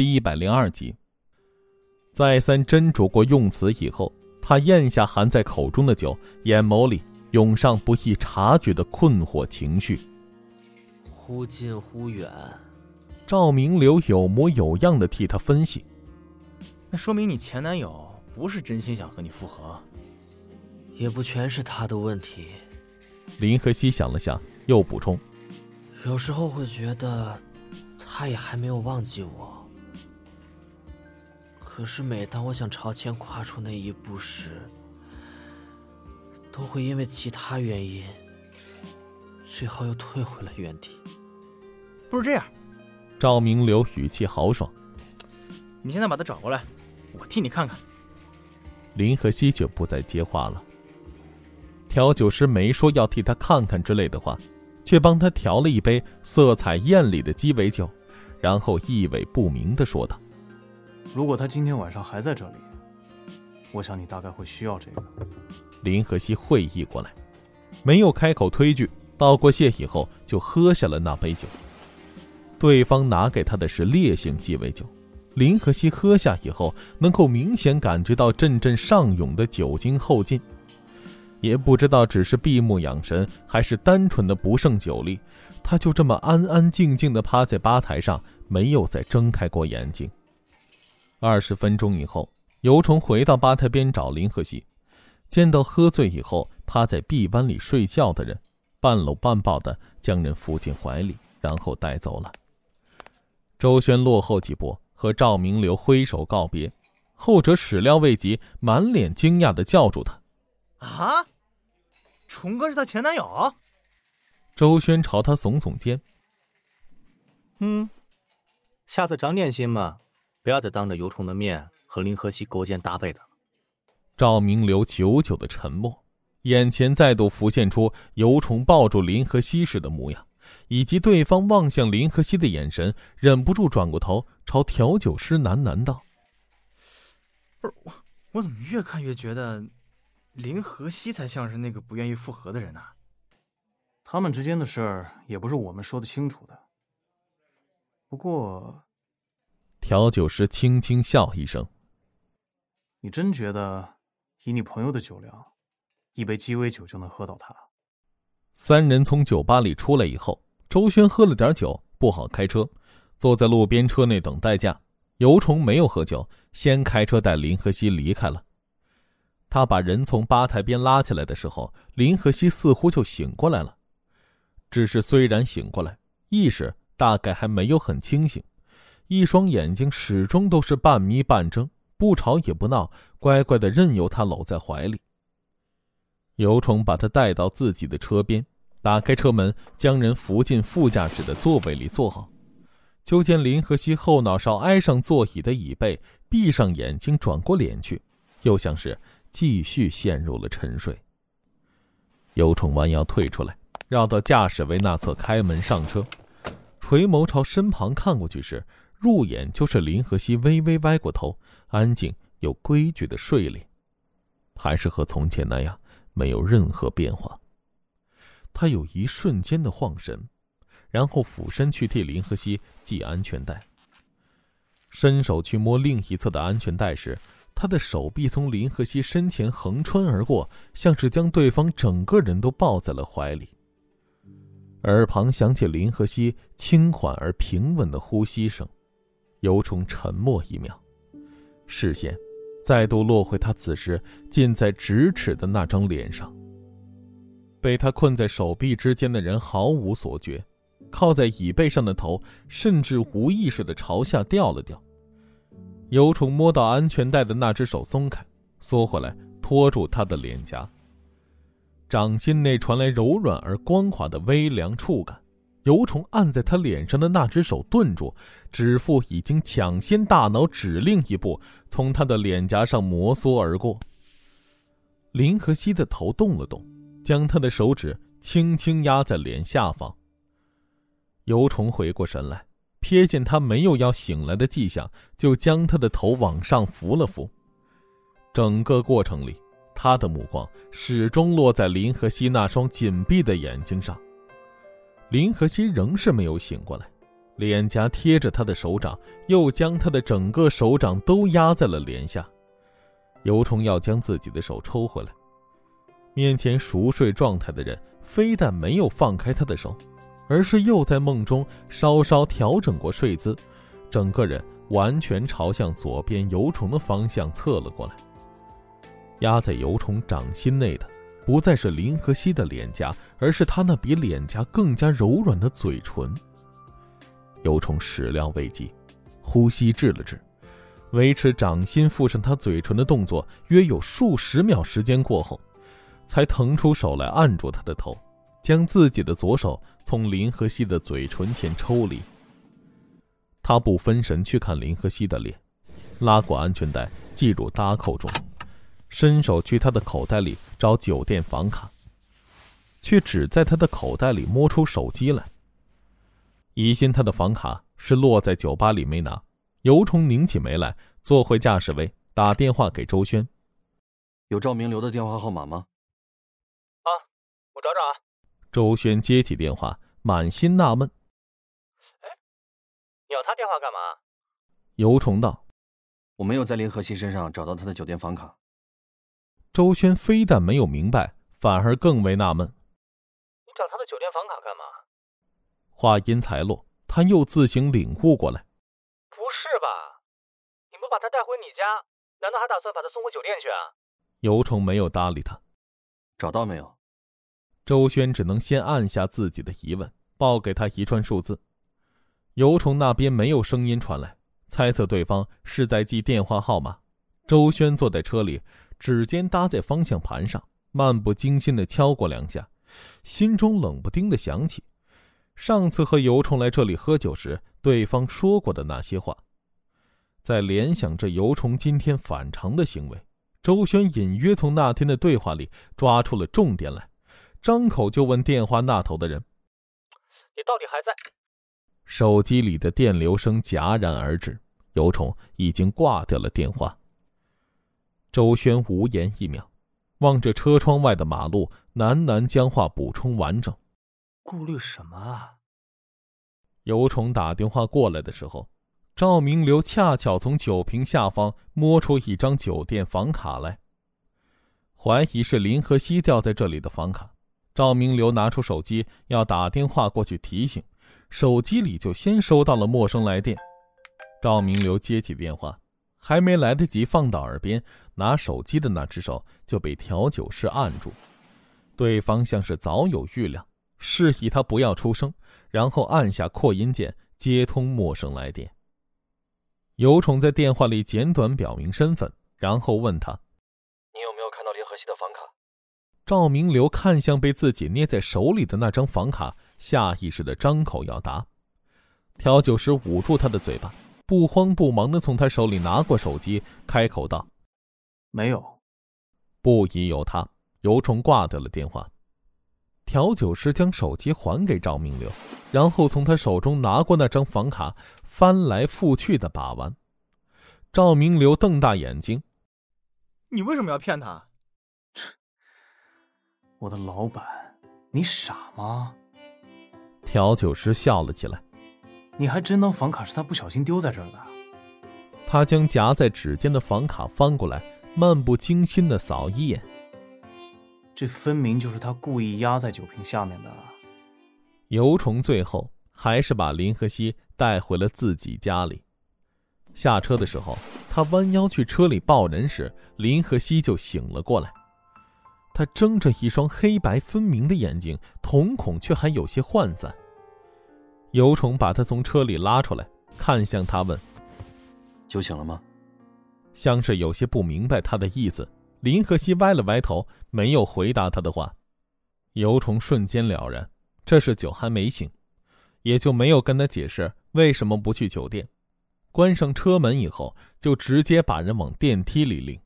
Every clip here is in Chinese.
第一百零二集。再三斟酌过用词以后，他咽下含在口中的酒，眼眸里涌上不易察觉的困惑情绪。忽近忽远，赵明流有模有样的替他分析。那说明你前男友不是真心想和你复合，也不全是他的问题。林和熙想了想，又补充：“有时候会觉得，他也还没有忘记我。可是每当我想朝前跨出那一步时，都会因为其他原因，最后又退回了原地。不如这样。”赵明流语气豪爽：“你现在把他找过来。”我替你看看。林和熙却不再接话了。调酒师没说要替他看看之类的话，却帮他调了一杯色彩艳丽的鸡尾酒，然后意味不明的说道：“如果他今天晚上还在这里，我想你大概会需要这个。”林和熙会意过来，没有开口推拒，道过谢以后就喝下了那杯酒。对方拿给他的是烈性鸡尾酒。林和熙喝下以后，能够明显感觉到阵阵上涌的酒精后劲，也不知道只是闭目养神，还是单纯的不胜酒力，他就这么安安静静的趴在吧台上，没有再睁开过眼睛。二十分钟以后，尤虫回到吧台边找林和熙，见到喝醉以后趴在臂弯里睡觉的人，半搂半抱的将人扶进怀里，然后带走了。周轩落后几步。和赵明流挥手告别，后者始料未及，满脸惊讶的叫住他：“啊，虫哥是他前男友？”周轩朝他耸耸肩：“嗯，下次长点心嘛，不要再当着尤虫的面和林和熙勾肩搭背的。”赵明流久久的沉默，眼前再度浮现出尤虫抱住林和熙时的模样。以及对方望向林和熙的眼神，忍不住转过头朝调酒师喃喃道：“不是我，我怎么越看越觉得林和熙才像是那个不愿意复合的人呢？他们之间的事儿也不是我们说的清楚的。不过，调酒师轻轻笑一声：‘你真觉得以你朋友的酒量，一杯鸡尾酒就能喝倒他？’”三人从酒吧里出来以后，周轩喝了点酒，不好开车，坐在路边车内等代驾。尤虫没有喝酒，先开车带林和熙离开了。他把人从吧台边拉起来的时候，林和熙似乎就醒过来了。只是虽然醒过来，意识大概还没有很清醒，一双眼睛始终都是半眯半睁，不吵也不闹，乖乖的任由他搂在怀里。尤虫把他带到自己的车边，打开车门，将人扶进副驾驶的座位里坐好。就见林和熙后脑勺挨上座椅的椅背，闭上眼睛，转过脸去，又像是继续陷入了沉睡。尤虫弯腰退出来，绕到驾驶位那侧开门上车，垂眸朝身旁看过去时，入眼就是林和熙微微歪过头，安静有规矩的睡脸，还是和从前那样。没有任何变化。他有一瞬间的晃神，然后俯身去替林和熙系安全带。伸手去摸另一侧的安全带时，他的手臂从林和熙身前横穿而过，像是将对方整个人都抱在了怀里。耳旁响起林和熙轻缓而平稳的呼吸声，尤虫沉默一秒，视线。再度落回他此时近在咫尺的那张脸上。被他困在手臂之间的人毫无所觉，靠在椅背上的头甚至无意识的朝下掉了掉。尤虫摸到安全带的那只手松开，缩回来托住他的脸颊。掌心内传来柔软而光滑的微凉触感。尤虫按在他脸上的那只手顿住，指腹已经抢先大脑指令一步，从他的脸颊上摩挲而过。林和熙的头动了动，将他的手指轻轻压在脸下方。尤虫回过神来，瞥见他没有要醒来的迹象，就将他的头往上扶了扶。整个过程里，他的目光始终落在林和熙那双紧闭的眼睛上。林和熙仍是没有醒过来，脸颊贴着他的手掌，又将他的整个手掌都压在了脸下。尤虫要将自己的手抽回来，面前熟睡状态的人非但没有放开他的手，而是又在梦中稍稍调整过睡姿，整个人完全朝向左边尤虫的方向侧了过来。压在尤虫掌心内的，不再是林和熙的脸颊，而是他那比脸颊更加柔软的嘴唇。尤虫始料未及，呼吸滞了滞。维持掌心附上他嘴唇的动作，约有数十秒时间过后，才腾出手来按住他的头，将自己的左手从林和熙的嘴唇前抽离。他不分神去看林和熙的脸，拉过安全带系入搭扣中，伸手去他的口袋里找酒店房卡，却只在他的口袋里摸出手机来。疑心他的房卡是落在酒吧里没拿。尤虫拧起眉来，坐回驾驶位，打电话给周轩：“有赵明留的电话号码吗？”“啊，我找找啊。”周轩接起电话，满心纳闷：“哎，你要他电话干嘛？”尤虫道：“我没有在林和熙身上找到他的酒店房卡。”周轩非但没有明白，反而更为纳闷：“你找他的酒店房卡干嘛？”话音才落，他又自行领悟过来。不是吧？你不把他带回你家，难道还打算把他送回酒店去啊？尤虫没有搭理他。找到没有？周轩只能先按下自己的疑问，报给他一串数字。尤虫那边没有声音传来，猜测对方是在记电话号码。周轩坐在车里，指尖搭在方向盘上，漫不经心地敲过两下，心中冷不丁的想起上次和尤虫来这里喝酒时，对方说过的那些话。在联想着尤虫今天反常的行为，周轩隐约从那天的对话里抓出了重点来，张口就问电话那头的人：“你到底还在？”手机里的电流声戛然而止，尤虫已经挂掉了电话。周轩无言一秒，望着车窗外的马路，喃喃将话补充完整：“顾虑什么啊？”尤虫打电话过来的时候。赵明流恰巧从酒瓶下方摸出一张酒店房卡来，怀疑是林和熙掉在这里的房卡。赵明流拿出手机要打电话过去提醒，手机里就先收到了陌生来电。赵明流接起电话，还没来得及放到耳边，拿手机的那只手就被调酒师按住。对方像是早有预料，示意他不要出声，然后按下扩音键接通陌生来电。尤宠在电话里简短表明身份，然后问他：“你有没有看到林和熙的房卡？”赵明流看向被自己捏在手里的那张房卡，下意识的张口要答。调酒师捂住他的嘴巴，不慌不忙的从他手里拿过手机，开口道：“没有。”不疑有他，尤虫挂掉了电话。调酒师将手机还给赵明流，然后从他手中拿过那张房卡。翻来覆去的把玩，赵明流瞪大眼睛：“你为什么要骗他？”我的老板，你傻吗？调酒师笑了起来：“你还真当房卡是他不小心丢在这儿的？”他将夹在指尖的房卡翻过来，漫不经心的扫一眼：“这分明就是他故意压在酒瓶下面的。”尤虫最后还是把林和熙。带回了自己家里。下车的时候，他弯腰去车里抱人时，林和熙就醒了过来。他睁着一双黑白分明的眼睛，瞳孔却还有些涣散。尤虫把他从车里拉出来，看向他问：“酒醒了吗？”像是有些不明白他的意思。林和熙歪了歪头，没有回答他的话。尤虫瞬间了然，这是酒还没醒，也就没有跟他解释。为什么不去酒店？关上车门以后，就直接把人往电梯里领。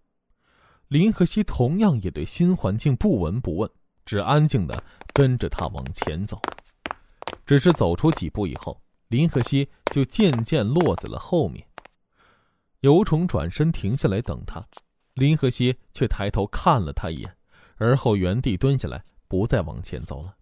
林和熙同样也对新环境不闻不问，只安静的跟着他往前走。只是走出几步以后，林和熙就渐渐落在了后面。尤虫转身停下来等他，林和熙却抬头看了他一眼，而后原地蹲下来，不再往前走了。